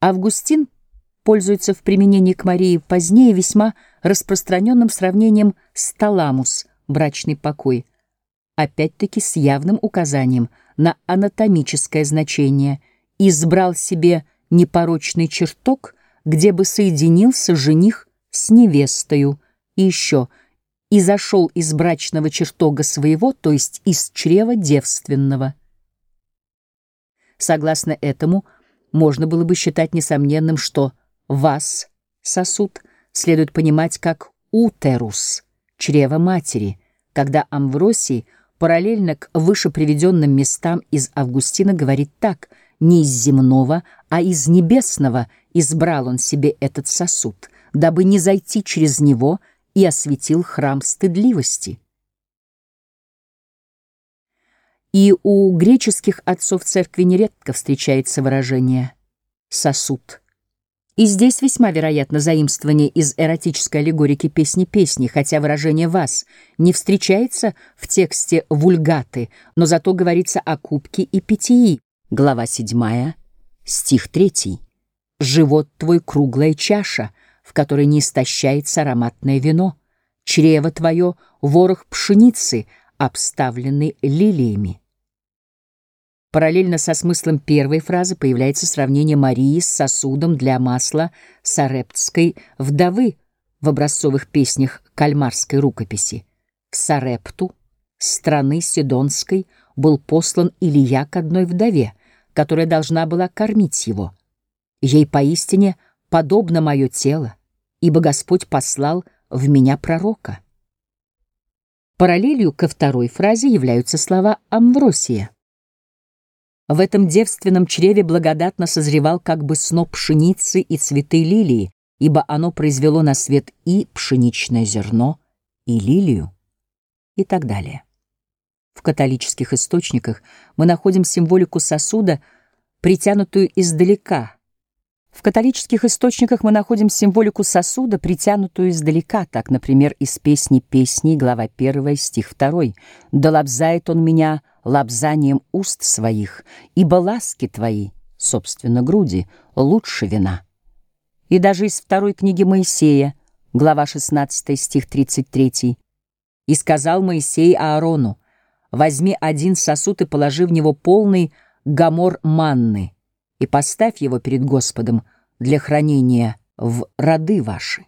Августин пользуется в применении к Марии позднее весьма распространенным сравнением с таламус, брачный покой, опять-таки с явным указанием на анатомическое значение, избрал себе непорочный чертог, где бы соединился жених с невестою, и еще и зашел из брачного чертога своего, то есть из чрева девственного. Согласно этому, можно было бы считать несомненным, что «вас» — сосуд следует понимать как «утерус» — чрево матери, когда Амвросий параллельно к выше приведенным местам из Августина говорит так «не из земного, а из небесного избрал он себе этот сосуд, дабы не зайти через него и осветил храм стыдливости». И у греческих отцов церкви нередко встречается выражение «сосуд». И здесь весьма вероятно заимствование из эротической аллегорики песни песни, хотя выражение «вас» не встречается в тексте вульгаты, но зато говорится о кубке и питьи. Глава 7, стих 3. «Живот твой — круглая чаша, в которой не истощается ароматное вино. Чрево твое — ворох пшеницы, обставленный лилиями». Параллельно со смыслом первой фразы появляется сравнение Марии с сосудом для масла сарептской вдовы в образцовых песнях кальмарской рукописи. В Сарепту, страны Сидонской, был послан Илья к одной вдове, которая должна была кормить его. Ей поистине подобно мое тело, ибо Господь послал в меня пророка. Параллелью ко второй фразе являются слова Амвросия. В этом девственном чреве благодатно созревал как бы сноп пшеницы и цветы лилии, ибо оно произвело на свет и пшеничное зерно, и лилию, и так далее. В католических источниках мы находим символику сосуда, притянутую издалека. В католических источниках мы находим символику сосуда, притянутую издалека, так, например, из песни «Песней», глава 1, стих 2. «Да лобзает он меня лобзанием уст своих, ибо ласки твои, собственно, груди, лучше вина. И даже из второй книги Моисея, глава 16, стих 33, «И сказал Моисей Аарону, возьми один сосуд и положи в него полный гамор манны, и поставь его перед Господом для хранения в роды ваши».